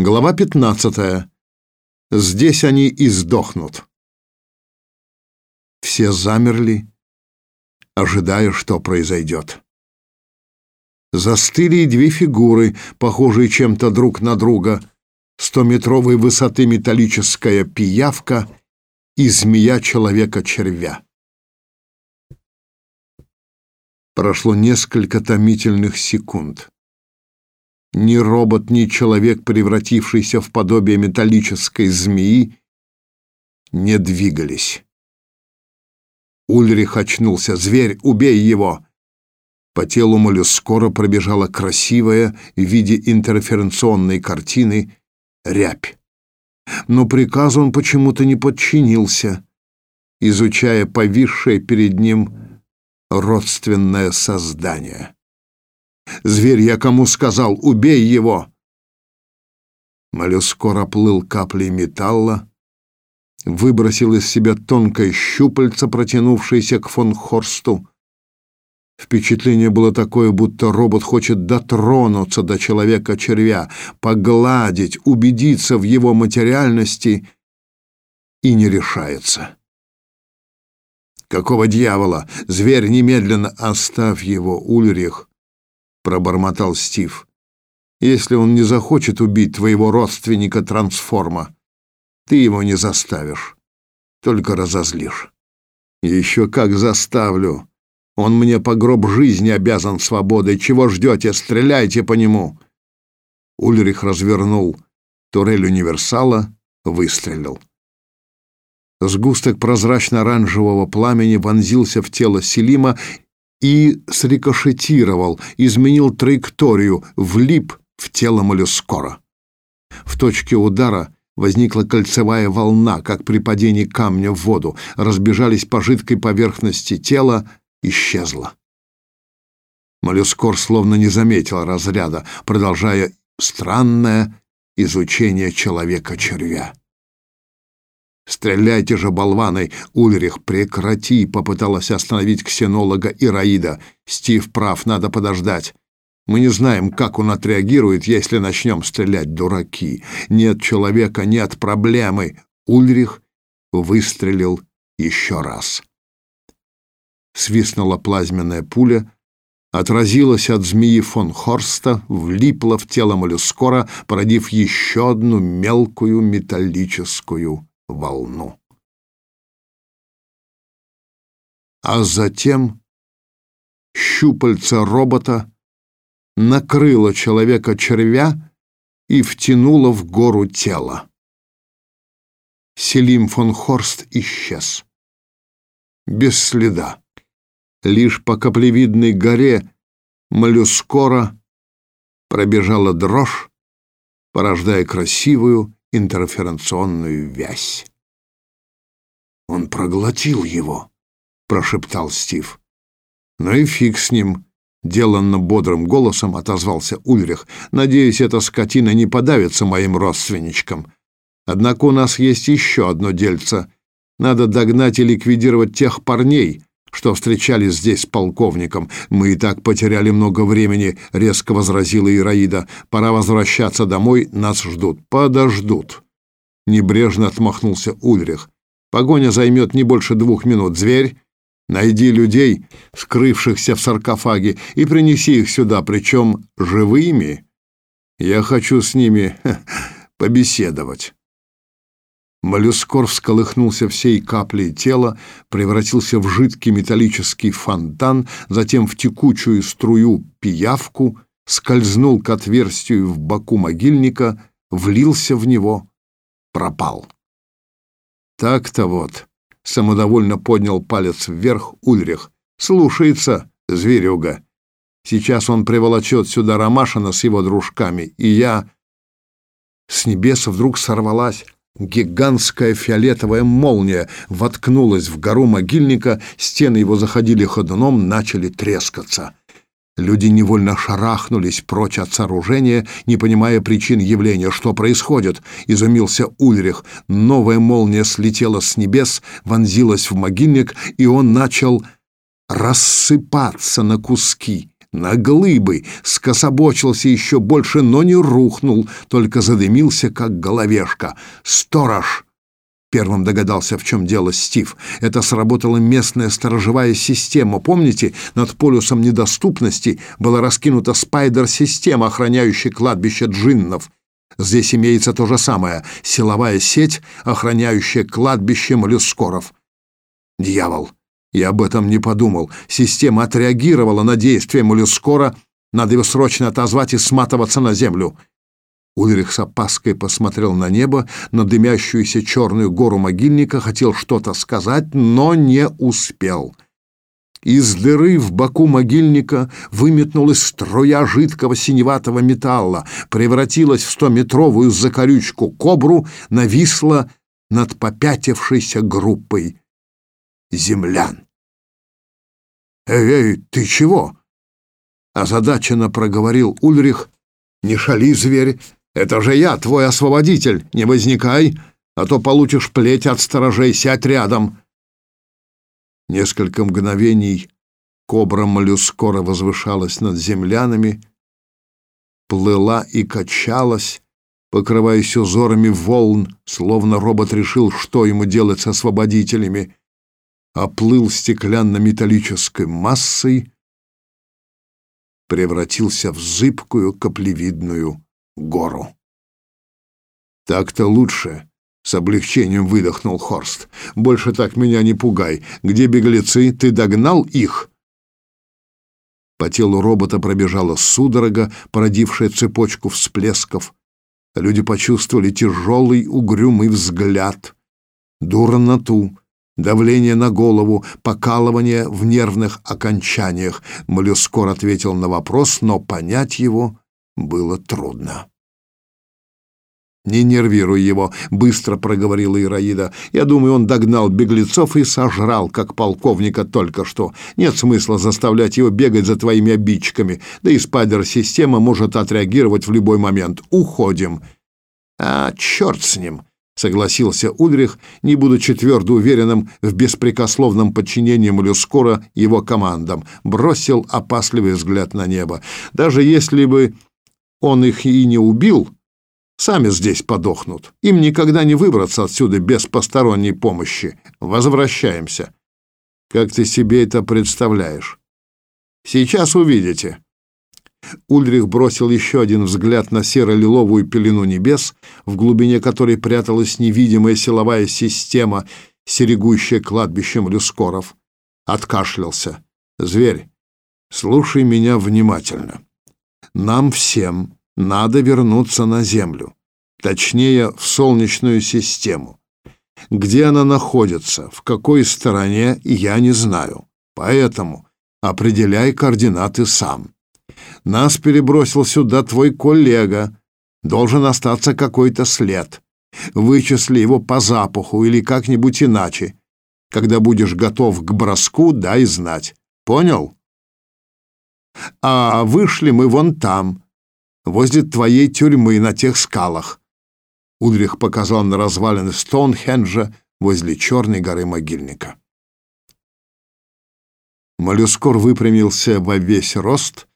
Глава 15. Здесь они и сдохнут. Все замерли, ожидая, что произойдет. Застыли и две фигуры, похожие чем-то друг на друга. Стометровой высоты металлическая пиявка и змея человека-червя. Прошло несколько томительных секунд. Ни робот, ни человек, превратившийся в подобие металлической змеи, не двигались. Ульрих очнулся. «Зверь, убей его!» По телу моллюскора пробежала красивая в виде интерференционной картины рябь. Но приказу он почему-то не подчинился, изучая повисшее перед ним родственное создание. «Зверь, я кому сказал, убей его!» Моллюскор оплыл каплей металла, выбросил из себя тонкое щупальце, протянувшееся к фон Хорсту. Впечатление было такое, будто робот хочет дотронуться до человека-червя, погладить, убедиться в его материальности и не решается. Какого дьявола? Зверь немедленно оставь его, Ульрих, пробормотал Стив. Если он не захочет убить твоего родственника трансформа, ты его не заставишь, только разозлишь. Еще как заставлю. Он мне по гроб жизни обязан свободой. Чего ждете? Стреляйте по нему. Ульрих развернул турель универсала, выстрелил. Сгусток прозрачно-оранжевого пламени вонзился в тело Селима и срикошетировал, изменил траекторию, влип в тело моллюскора. В точке удара возникла кольцевая волна, как при падении камня в воду, разбежались по жидкой поверхности тела, исчезла. Моллюскор словно не заметил разряда, продолжая странное изучение человека-червя. «Стреляйте же, болваны! Ульрих, прекрати!» — попыталась остановить ксенолога Ираида. «Стив прав, надо подождать. Мы не знаем, как он отреагирует, если начнем стрелять, дураки. Нет человека, нет проблемы!» Ульрих выстрелил еще раз. Свистнула плазменная пуля, отразилась от змеи фон Хорста, влипла в тело моллюскора, породив еще одну мелкую металлическую волну. А затем щупальца робота накрыло человека-червя и втянуло в гору тело. Селим фон Хорст исчез. Без следа. Лишь по каплевидной горе моллюскора пробежала дрожь, порождая красивую интерференционную вязь. «Он проглотил его», — прошептал Стив. «Ну и фиг с ним», — деланно бодрым голосом отозвался Ульрих. «Надеюсь, эта скотина не подавится моим родственничкам. Однако у нас есть еще одно дельце. Надо догнать и ликвидировать тех парней, что встречались здесь с полковником. Мы и так потеряли много времени, — резко возразила Ираида. Пора возвращаться домой, нас ждут. Подождут. Небрежно отмахнулся Ульрих. Погоня займет не больше двух минут. Зверь, найди людей, скрывшихся в саркофаге, и принеси их сюда, причем живыми. Я хочу с ними побеседовать. Моллюскор всколыхнулся всей каплей тела, превратился в жидкий металлический фонтан, затем в текучую струю пиявку, скользнул к отверстию в боку могильника, влился в него, пропал. Так-то вот, самодовольно поднял палец вверх Ульрих. Слушается, зверюга. Сейчас он приволочет сюда Ромашина с его дружками, и я... С небес вдруг сорвалась Гигантская фиолетовая молния воткнулась в гору могильника, стены его заходили ходуном, начали трескаться. Люди невольно шарахнулись прочь от сооружения, не понимая причин явления. Что происходит? Изумился Ульрих. Новая молния слетела с небес, вонзилась в могильник, и он начал рассыпаться на куски, на глыбы, скособочился еще больше, но не рухнул, только задымился, как головешка. «Сторож!» Первым догадался, в чем дело Стив. Это сработала местная сторожевая система. Помните, над полюсом недоступности была раскинута спайдер-система, охраняющая кладбище джиннов. Здесь имеется то же самое — силовая сеть, охраняющая кладбище моллюскоров. Дьявол! Я об этом не подумал. Система отреагировала на действие моллюскора. Надо его срочно отозвать и сматываться на землю. Ульрих с опаской посмотрел на небо, на дымящуюся черную гору могильника, хотел что-то сказать, но не успел. Из дыры в боку могильника выметнулась струя жидкого синеватого металла, превратилась в стометровую закорючку кобру, нависла над попятившейся группой землян. «Эй, ты чего?» Озадаченно проговорил Ульрих. «Не шали, зверь, это же я, твой освободитель. Не возникай, а то получишь плеть от сторожей. Сядь рядом. Несколько мгновений кобра моллюскора возвышалась над землянами, плыла и качалась, покрываясь узорами волн, словно робот решил, что ему делать с освободителями, оплыл стеклянно-металлической массой, превратился в зыбкую каплевидную гору. «Так-то лучше», — с облегчением выдохнул Хорст. «Больше так меня не пугай. Где беглецы? Ты догнал их?» По телу робота пробежала судорога, породившая цепочку всплесков. Люди почувствовали тяжелый угрюмый взгляд, дурноту, давление на голову, покалывание в нервных окончаниях. Моллюскор ответил на вопрос, но понять его было трудно. «Не нервируй его», — быстро проговорила Ираида. «Я думаю, он догнал беглецов и сожрал, как полковника только что. Нет смысла заставлять его бегать за твоими обидчиками, да и спайдер-система может отреагировать в любой момент. Уходим». «А, черт с ним», — согласился Ульрих, не будучи твердо уверенным в беспрекословном подчинении Моллюскора его командам. Бросил опасливый взгляд на небо. «Даже если бы он их и не убил, сами здесь подохнут. Им никогда не выбраться отсюда без посторонней помощи. Возвращаемся. Как ты себе это представляешь? Сейчас увидите. Ульрих бросил еще один взгляд на серо-лиловую пелену небес, в глубине которой пряталась невидимая силовая система, серегущая кладбищем люскоров. Откашлялся. «Зверь, слушай меня внимательно. Нам всем надо вернуться на Землю, точнее, в Солнечную систему. Где она находится, в какой стороне, я не знаю. Поэтому определяй координаты сам. Нас перебросил сюда твой коллега. Должен остаться какой-то след. Вычисли его по запаху или как-нибудь иначе. Когда будешь готов к броску, дай знать. Понял? А вышли мы вон там, возле твоей тюрьмы на тех скалах. Удрих показал на развалины Стоунхенджа возле Черной горы могильника. Моллюскор выпрямился во весь рост,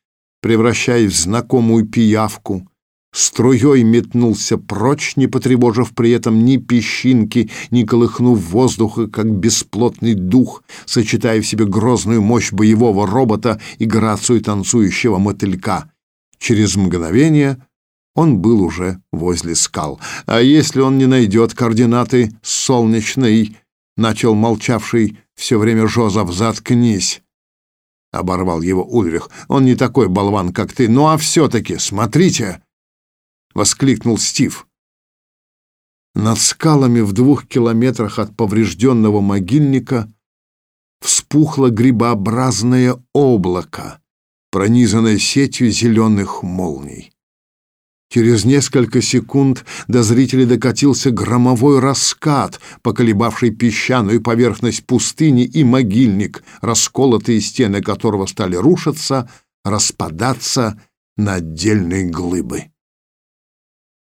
превращаясь в знакомую пиявку, струей метнулся прочь, не потревожив при этом ни песчинки, ни колыхнув воздуха, как бесплотный дух, сочетая в себе грозную мощь боевого робота и грацию танцующего мотылька. Через мгновение он был уже возле скал. А если он не найдет координаты солнечной, начал молчавший все время Жозеф, заткнись. Оборвал его Ульрих. Он не такой болван, как ты. Ну а все-таки, смотрите! Воскликнул Стив. Над скалами в двух километрах от поврежденного могильника вспухло грибообразное облако, пронизанная сетью зеленых молний. Через несколько секунд до зрителей докатился громовой раскат, поколебавший песчаную поверхность пустыни и могильник, расколотые стены которого стали рушиться, распадаться на отдельные глыбы.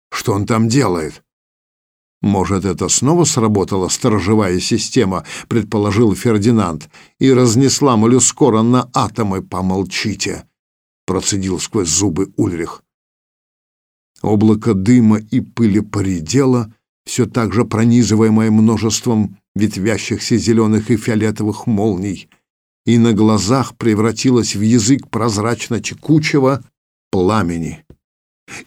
Что он там делает? Может, это снова сработала сторожевая система, предположил Фердинанд, и разнесла моллюскора на атомы. Помолчите, процедил сквозь зубы Ульрих. Облако дыма и пыли поредело, все так же пронизываемое множеством ветвящихся зеленых и фиолетовых молний, и на глазах превратилось в язык прозрачно-текучего пламени.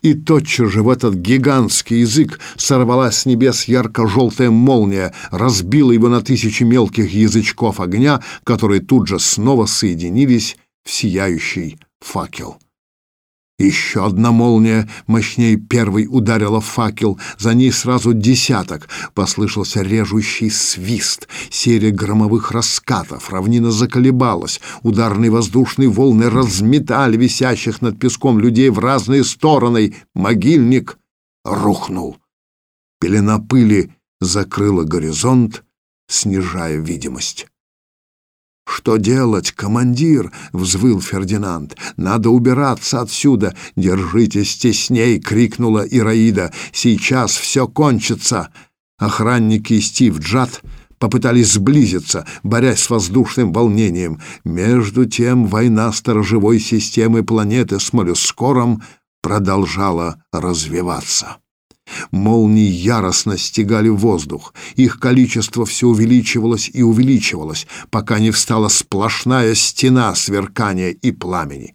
И тотчас же в этот гигантский язык сорвалась с небес ярко-желтая молния, разбила его на тысячи мелких язычков огня, которые тут же снова соединились в сияющий факел. Еще одна молния, мощнее первой, ударила факел, за ней сразу десяток. Послышался режущий свист, серия громовых раскатов, равнина заколебалась, ударные воздушные волны разметали висящих над песком людей в разные стороны. Могильник рухнул. Пелена пыли закрыла горизонт, снижая видимость. «Что делать, командир?» — взвыл Фердинанд. «Надо убираться отсюда!» «Держитесь тесней!» — крикнула Ираида. «Сейчас все кончится!» Охранники Стив Джад попытались сблизиться, борясь с воздушным волнением. Между тем война сторожевой системы планеты с моллюскором продолжала развиваться. Молнии яростно стегали воздух. Их количество все увеличивалось и увеличивалось, пока не встала сплошная стена сверкания и пламени.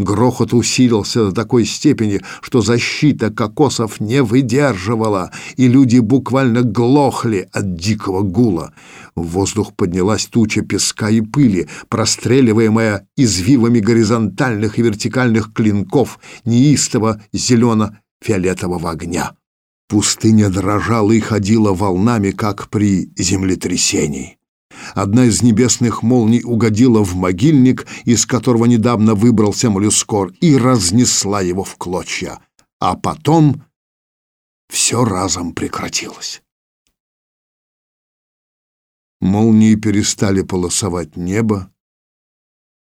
Грохот усилился до такой степени, что защита кокосов не выдерживала, и люди буквально глохли от дикого гула. В воздух поднялась туча песка и пыли, простреливаемая извивами горизонтальных и вертикальных клинков неистово зелено-фиолетового огня. Пустыня дрожала и ходила волнами, как при землетрясении. Одна из небесных молний угодила в могильник, из которого недавно выбрался моллюскор, и разнесла его в клочья. А потом все разом прекратилось. Молнии перестали полосовать небо,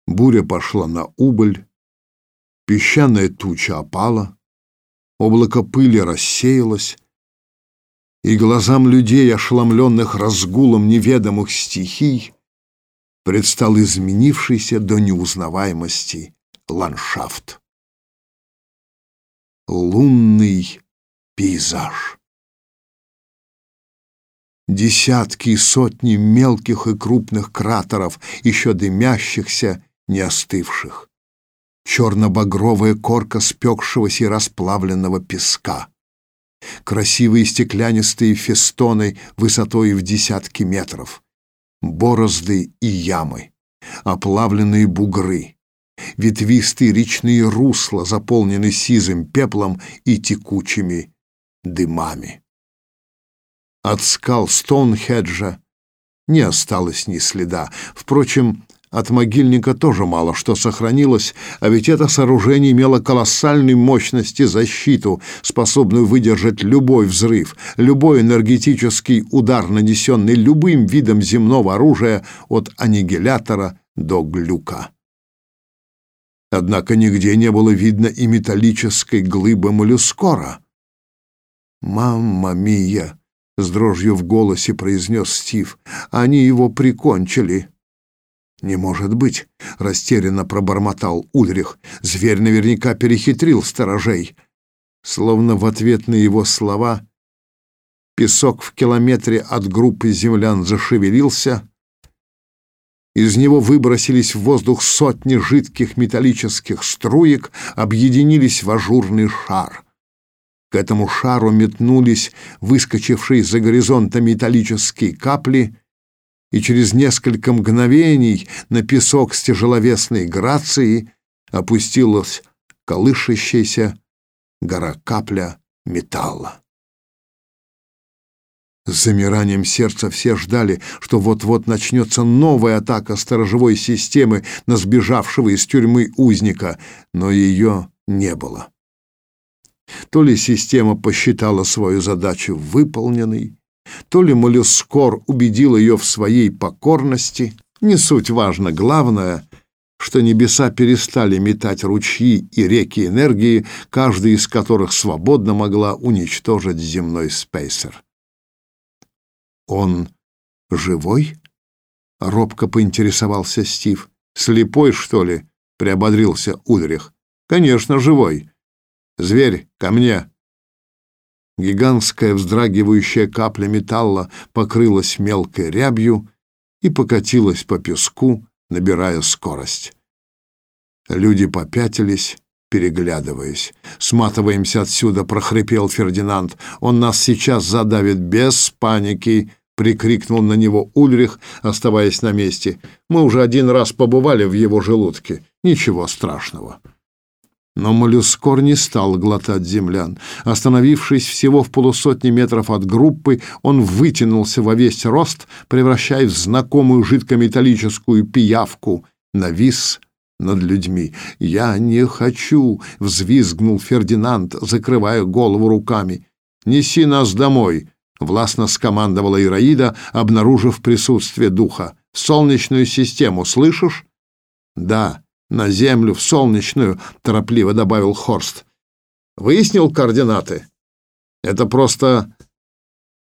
буря пошла на убыль, песчаная туча опала, облако пыли рассеялось, и глазам людей, ошеломленных разгулом неведомых стихий, предстал изменившийся до неузнаваемости ландшафт. Лунный пейзаж. Десятки и сотни мелких и крупных кратеров, еще дымящихся, не остывших черно-багровая корка спекшегося и расплавленного песка, красивые стеклянистые фестоны высотой в десятки метров, борозды и ямы, оплавленные бугры, ветвистые речные русла, заполненные сизым пеплом и текучими дымами. От скал Стоунхеджа не осталось ни следа. Впрочем, от могильника тоже мало что сохранилось, а ведь это сооружение имело колоссальной мощности защиту, способную выдержать любой взрыв, любой энергетический удар, нанесенный любым видом земного оружия от аннигилятора до глюка. Однако нигде не было видно и металлической глыбы моллюскора. «Мамма мия!» — с дрожью в голосе произнес Стив. «Они его прикончили!» «Не может быть!» — растерянно пробормотал Ульрих. «Зверь наверняка перехитрил сторожей!» Словно в ответ на его слова песок в километре от группы землян зашевелился. Из него выбросились в воздух сотни жидких металлических струек, объединились в ажурный шар. К этому шару метнулись выскочившие за горизонта металлические капли — и через несколько мгновений на песок с тяжеловесной грацией опустилась колышащаяся гора капля металла. С замиранием сердца все ждали, что вот-вот начнется новая атака сторожевой системы на сбежавшего из тюрьмы узника, но ее не было. То ли система посчитала свою задачу выполненной, то ли моллюскор убедил ее в своей покорности, не суть важно, главное, что небеса перестали метать ручьи и реки энергии, каждый из которых свободно могла уничтожить земной спейсер. «Он живой?» — робко поинтересовался Стив. «Слепой, что ли?» — приободрился Ульрих. «Конечно, живой. Зверь, ко мне!» Гигантская вздрагивающая капля металла покрылась мелкой рябью и покатилась по песку, набирая скорость. Люди попятились, переглядываясь. «Сматываемся отсюда!» — прохрипел Фердинанд. «Он нас сейчас задавит без паники!» — прикрикнул на него Ульрих, оставаясь на месте. «Мы уже один раз побывали в его желудке. Ничего страшного». Но моллюскор не стал глотать землян. Остановившись всего в полусотни метров от группы, он вытянулся во весь рост, превращая в знакомую жидкометаллическую пиявку, навис над людьми. «Я не хочу!» — взвизгнул Фердинанд, закрывая голову руками. «Неси нас домой!» — властно скомандовала Ираида, обнаружив присутствие духа. «Солнечную систему, слышишь?» «Да, на Землю, в солнечную», — торопливо добавил Хорст. «Выяснил координаты?» «Это просто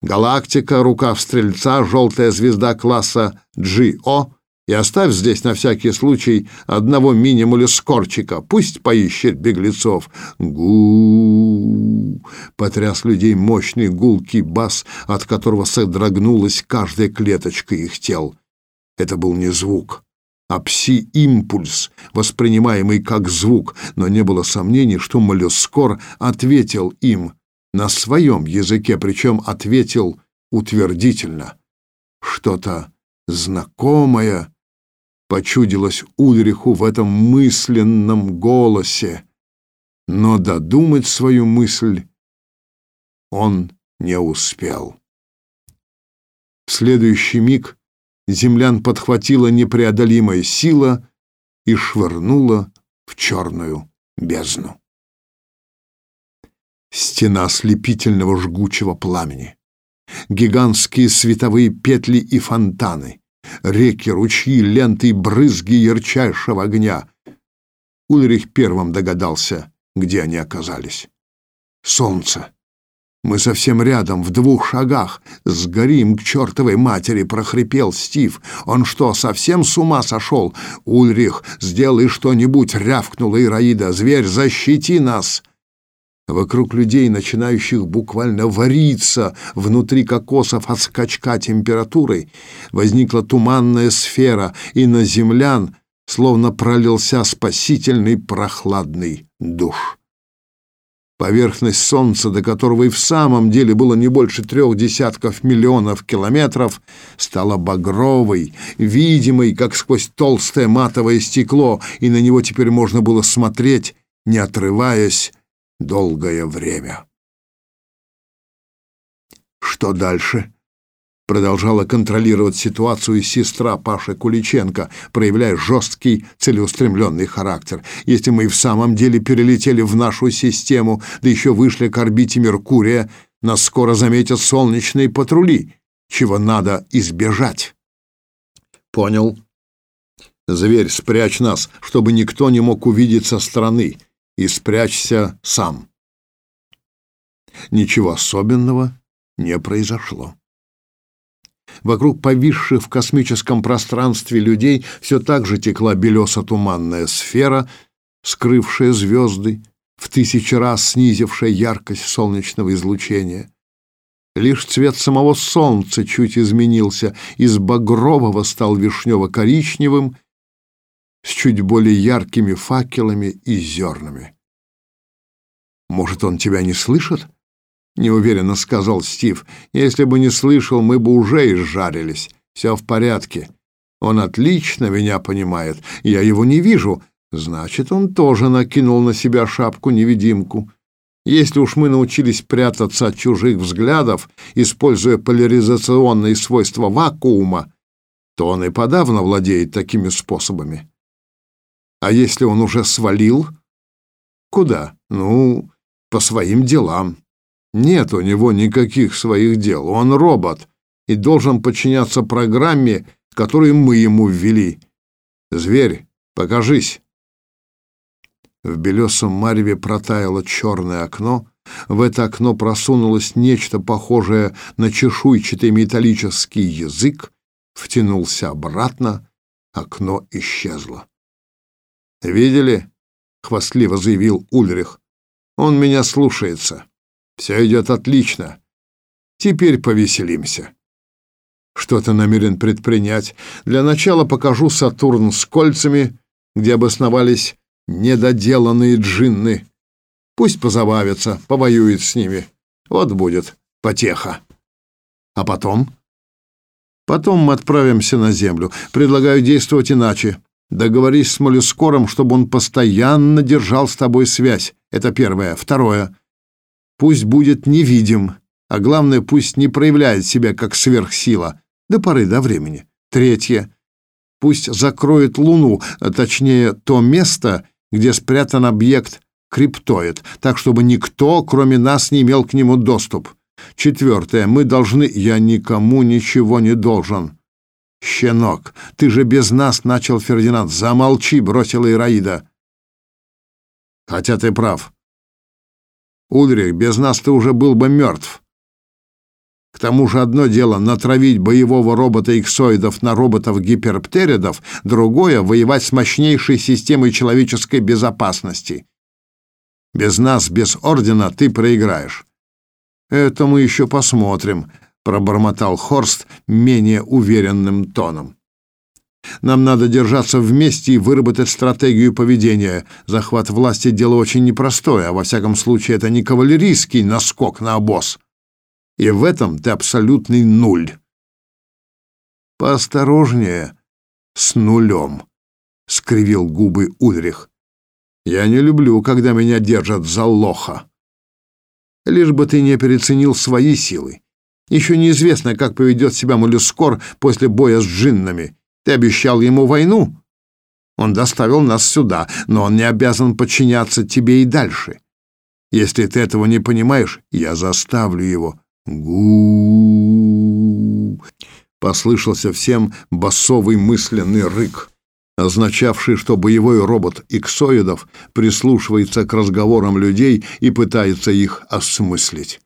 галактика, рука в стрельца, желтая звезда класса GO, и оставь здесь на всякий случай одного мини-моллюскорчика. Пусть поищет беглецов. гу потряс людей мощный гулкий бас, от которого содрогнулась каждая клеточка их тел. Это был не звук, а пси-импульс, воспринимаемый как звук, но не было сомнений, что моллюскор ответил им на своем языке, причем ответил утвердительно. Что-то знакомое почудилось Ульриху в этом мысленном голосе, но додумать свою мысль он не успел. В следующий миг землян подхватила непреодолимая сила и швырнула в черную бездну. Стена ослепительного жгучего пламени, гигантские световые петли и фонтаны, реки, ручьи, ленты и брызги ярчайшего огня. Ульрих первым догадался, где они оказались. Солнце. Мы совсем рядом, в двух шагах. Сгорим к чертовой матери, прохрипел Стив. Он что, совсем с ума сошел? Ульрих, сделай что-нибудь, рявкнула Ираида. Зверь, защити нас! Вокруг людей, начинающих буквально вариться внутри кокосов от скачка температуры, возникла туманная сфера, и на землян словно пролился спасительный прохладный душ. Поверхность Солнца, до которого и в самом деле было не больше трех десятков миллионов километров, стала багровой, видимой, как сквозь толстое матовое стекло, и на него теперь можно было смотреть, не отрываясь долгое время. Что дальше? Продолжала контролировать ситуацию сестра Паши Куличенко, проявляя жесткий, целеустремленный характер. Если мы и в самом деле перелетели в нашу систему, да еще вышли к орбите Меркурия, нас скоро заметят солнечные патрули, чего надо избежать. Понял. Зверь, спрячь нас, чтобы никто не мог увидеть со стороны и спрячься сам. Ничего особенного не произошло. Вокруг повисших в космическом пространстве людей все так же текла белесо-туманная сфера, скрывшая звезды, в тысячи раз снизившая яркость солнечного излучения. Лишь цвет самого солнца чуть изменился, из багрового стал вишнево-коричневым, с чуть более яркими факелами и зернами. «Может, он тебя не слышит?» — неуверенно сказал Стив. «Если бы не слышал, мы бы уже изжарились. Все в порядке. Он отлично меня понимает. Я его не вижу. Значит, он тоже накинул на себя шапку-невидимку. Если уж мы научились прятаться от чужих взглядов, используя поляризационные свойства вакуума, то он и подавно владеет такими способами. А если он уже свалил? Куда? Ну, по своим делам. Нет у него никаких своих дел. Он робот и должен подчиняться программе, которую мы ему ввели. Зверь, покажись. В белесом мареве протаяло черное окно. В это окно просунулось нечто похожее на чешуйчатый металлический язык, втянулся обратно, окно исчезло. «Видели?» — хвастливо заявил Ульрих. «Он меня слушается. Все идет отлично. Теперь повеселимся». «Что ты намерен предпринять? Для начала покажу Сатурн с кольцами, где обосновались недоделанные джинны. Пусть позабавятся, повоюет с ними. Вот будет потеха. А потом? Потом мы отправимся на Землю. Предлагаю действовать иначе. Договорись с Моллюскором, чтобы он постоянно держал с тобой связь. Это первое. Второе. Пусть будет невидим, а главное, пусть не проявляет себя как сверхсила до поры до времени. Третье. Пусть закроет Луну, а точнее то место, где спрятан объект криптоид, так чтобы никто, кроме нас, не имел к нему доступ. Четвертое. Мы должны... Я никому ничего не должен. «Щенок, ты же без нас!» — начал Фердинанд. «Замолчи!» — бросила Ираида. «Хотя ты прав. Ульрих, без нас ты уже был бы мертв. К тому же одно дело натравить боевого робота-иксоидов на роботов-гиперптеридов, другое — воевать с мощнейшей системой человеческой безопасности. Без нас, без Ордена ты проиграешь. Это мы еще посмотрим, пробормотал Хорст менее уверенным тоном. Нам надо держаться вместе и выработать стратегию поведения. Захват власти дело очень непростое, а во всяком случае это не кавалерийский наскок на обоз. И в этом ты абсолютный нуль. Поосторожнее с нулем, скривил губы Ульрих. Я не люблю, когда меня держат за лоха. Лишь бы ты не переоценил свои силы. Еще неизвестно, как поведет себя Моллюскор после боя с джиннами. Ты обещал ему войну. Он доставил нас сюда, но он не обязан подчиняться тебе и дальше. Если ты этого не понимаешь, я заставлю его. гу Послышался всем басовый мысленный рык означавший, что боевой робот иксоидов прислушивается к разговорам людей и пытается их осмыслить.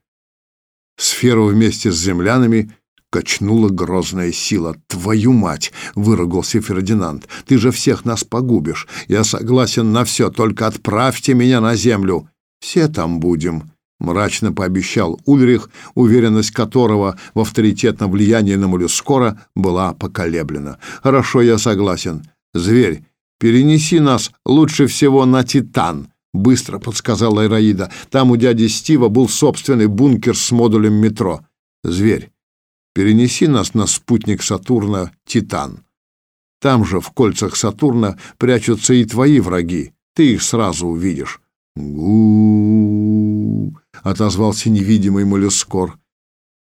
Сферу вместе с землянами качнула грозная сила. «Твою мать!» — выругался Фердинанд. «Ты же всех нас погубишь. Я согласен на все, только отправьте меня на землю. Все там будем». Мрачно пообещал Ульрих, уверенность которого в авторитетном влиянии на Моллюскора была поколеблена. «Хорошо, я согласен. «Зверь, перенеси нас лучше всего на Титан», — быстро подсказала Ираида. «Там у дяди Стива был собственный бункер с модулем метро. Зверь, перенеси нас на спутник Сатурна Титан. Там же, в кольцах Сатурна, прячутся и твои враги. Ты их сразу увидишь». «Гу-у-у», отозвался невидимый моллюскор.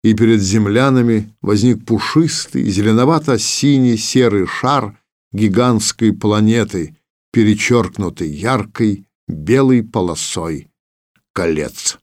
И перед землянами возник пушистый, зеленовато-синий серый шар — гигантской планеты, перечеркнутой яркой белой полосой колец.